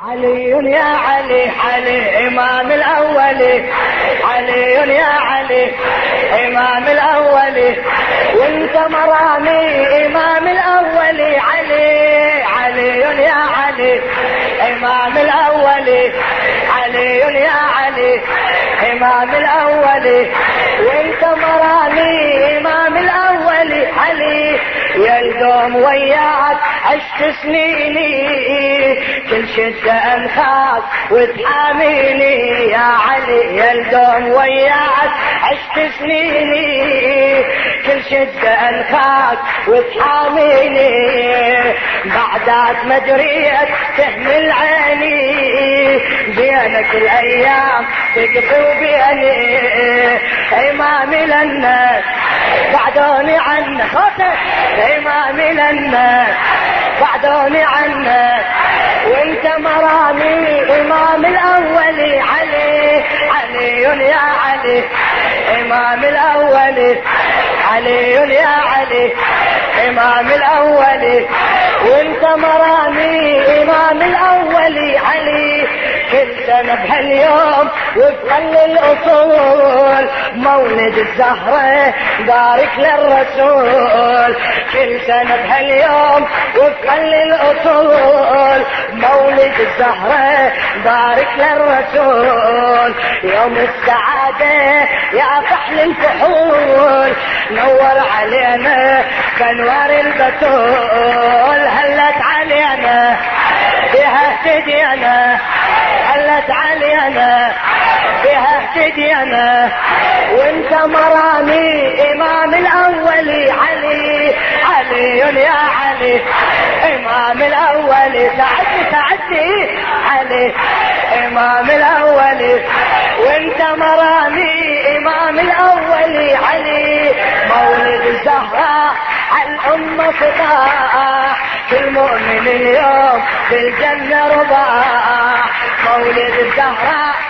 علي يا علي علي إمام الأول. علي يا علي إمام الأول. وانت مرامي إمام الأول. علي علي يا علي إمام الأول. علي يا علي إمام الأول. وانت مرامي إمام الأول. علي يا الدوم وياك عشت سنيني كل شدة انخاف وتحاميني. يا علي يا الدوم وياك عشت سنيني كل شدة انخاف وتحاميني. بعدات ما دريت تهمل عيني بينك الأيام تقضي وبيني امامي للناس بعدوني عنك صوتك امامي للناس بعدوني عنك وانت مرامي إمام الأول علي. علي يا علي. إمام الأول. علي يا علي. إمام الأول. سنة بهاليوم وفقا للأصول مولد الزهرة بارك للرسول. كل سنة بهاليوم وفقا للأصول مولد الزهرة بارك للرسول. يوم السعادة يا فحل الفحول. نور علينا بانوار البتول. هلت علينا بها اهتدينا هلت علينا بها اهتدينا وانت مرامي إمام الأول علي. علي يا علي. إمام الأول. ساعدني ساعدني. علي. إمام الأول. وانت مرامي إمام الأول علي. مولد الزهراء على الأمة فطاح كل مؤمن اليوم في الجنة رباح مولد الزهراء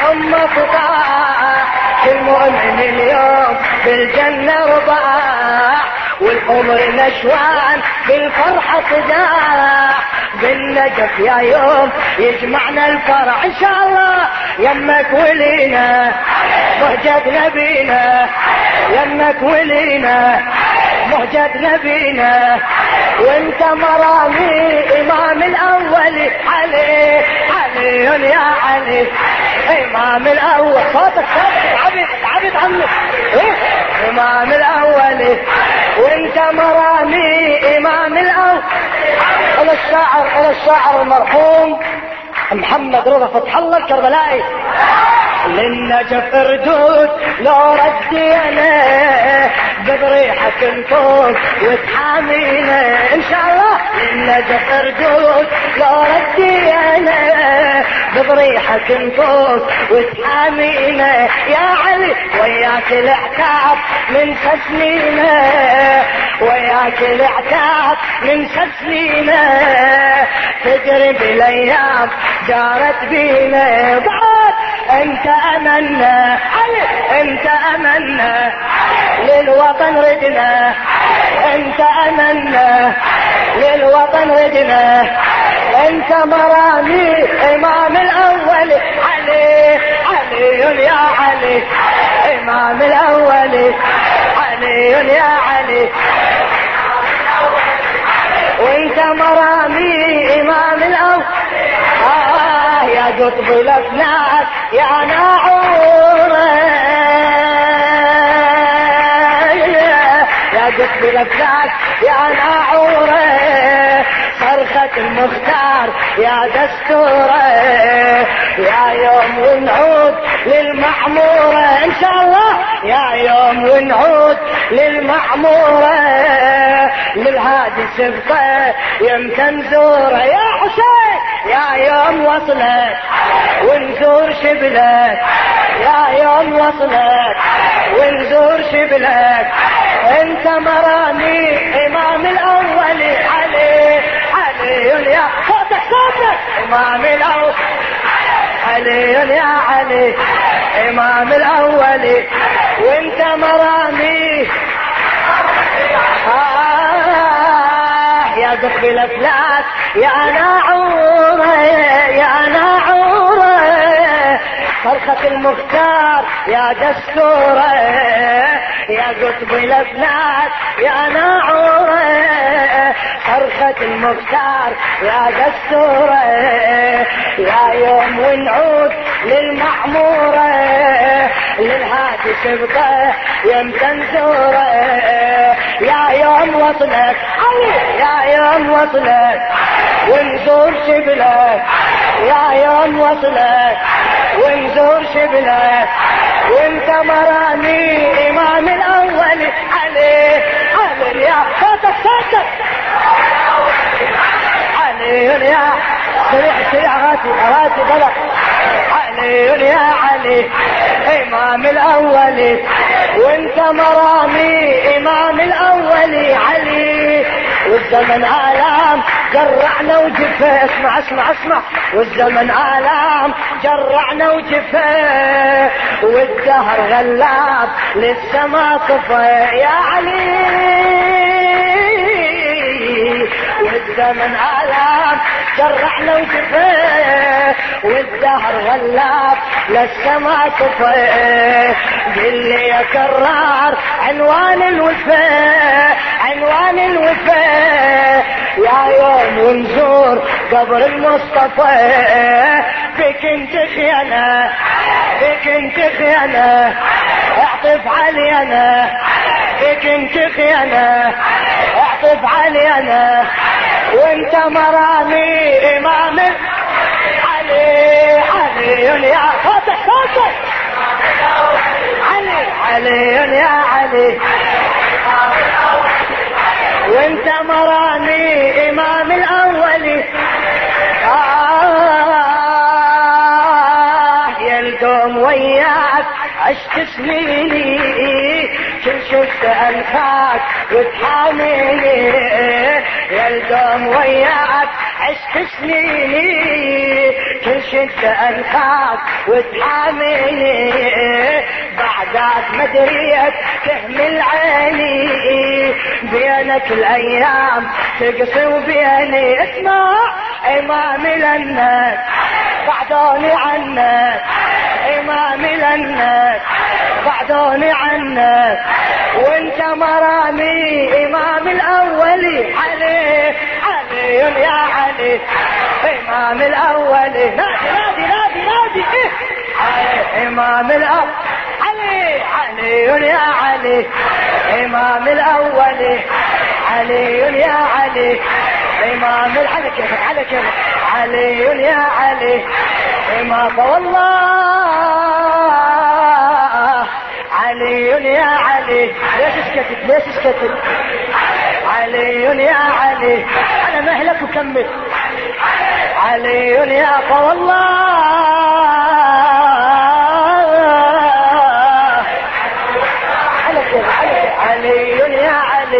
على الامه فطاح كل مؤمن اليوم في الجنه رباح والعمر نشوان بالفرحة صداع بالنجف يا يوم يجمعنا الفرح ان شاء الله يمك ولينا مهجد نبينا يمك ولينا مهجد نبينا وانت مرامي امام الأول علي علي يا علي امام الأول. صوتك صوتك عبد عبد عنك إيه؟ امام الأول. وإنت مرامي إمام الأول. على الشاعر على الشاعر المرحوم محمد رضا فتح الله الكربلائي. للنجف ردود لو ردينا بضريحة نفوت وتحامينا. إن شاء الله. للنجف ردود لو ردينا بضريحة نفوت وتحامينا. يا علي وياك العتاب من سنينا وياك العتاب من سنينا تجري بالأيام جارت بينا. بعد أنت أمنا. علي أنت أمنا. للوطن ردنا أنت أمنا. للوطن ردنا أنت مرامي إمام الأول. علي علي يا علي. إمام الأول. علي يا علي. وأنت مرامي إمام الأول. آه يا قطب الافلاك يا ناعورة يا قطب الافلاك يا ناعورة صرخة المختار يا دستورة يا يوم ونعود للمعمورة. إن شاء الله يا يوم ونعود للمعمورة. للهادي سبقة يمكن نزوره يا حسين يا يوم وصلت ونزور شبلك. يا يوم وصلت ونزور شبلك. انت مرامي إمام الأول. علي علي يا صوتك صوتك إمام الأول. علي يا علي. إمام الأول. وانت مرامي. آه يا قطب الافلاك يا ناعوره صرخة المختار يا دستورة يا قطب الافلاك يا ناعورة. صرخة المختار يا دستورة يا يوم ونعود للمعمورة. للهادي سبقه يمتى نزوره يا يوم وصلك يا يوم وصلك ونزور شبلك. يا يوم وصلك ونزور شبلك وانت مراني إمام الأول علي علي يا صوتك صوتك علي يا سريع سريع غاتي غاتي بلد علي يا علي إمام الأول. وانت مرامي إمام الأول علي. والزمن آلام جرعنا وجفه اسمع اسمع اسمع. والزمن آلام جرعنا وجفه والدهر غلاب للسما طفى يا علي. والزمن آلام جرحنا وجفاه والدهر غلاب للسما طفاه قل لي يا كرار عنوان الوفاء. عنوان الوفاء يا يوم ونزور قبر المصطفى. بك انت خيانة بك انت خيانة. اعطف علينا بك انت خيانة. اعطف علينا. وانت مرامي امام علي علي يا صوتك صوتك. علي علي يا علي. وانت مرامي إمام الأول. آه يا القوم وياك عشت سنيني كل شفت أنفاك وتحاميني. يا القوم وياك عشت سنيني كل شفت أنفاك وتحاميني. ما دريت تهمل عيني. بينك الأيام تقصي وبيني اسمع امامي لنك بعدوني عنك. امامي لنك بعدوني عنك. وانت مرامي إمام الاولي علي علي يا علي. إمام الاولي نادي نادي نادي نادي. إيه؟ إمام الأول. علي علي يا علي. إمام الاولي علي يا علي. إمام على كيفك على كيفك علي يا علي. إمام والله. علي يا علي. ليش اسكتت ليش اسكتت علي يا علي. على مهلك وكمل علي يا فوالله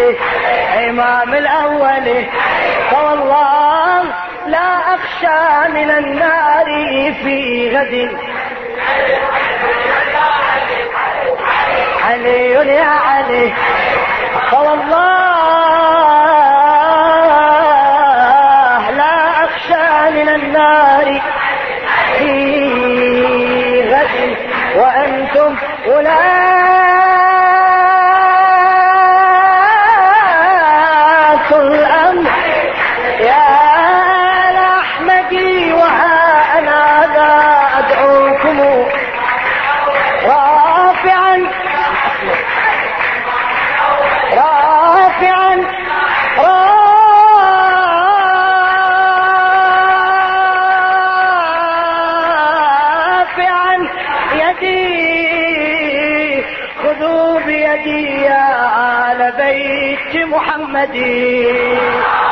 علي امام الأول. فوالله لا أخشى من النار في غد. علي يا علي. فوالله خذوا بيدي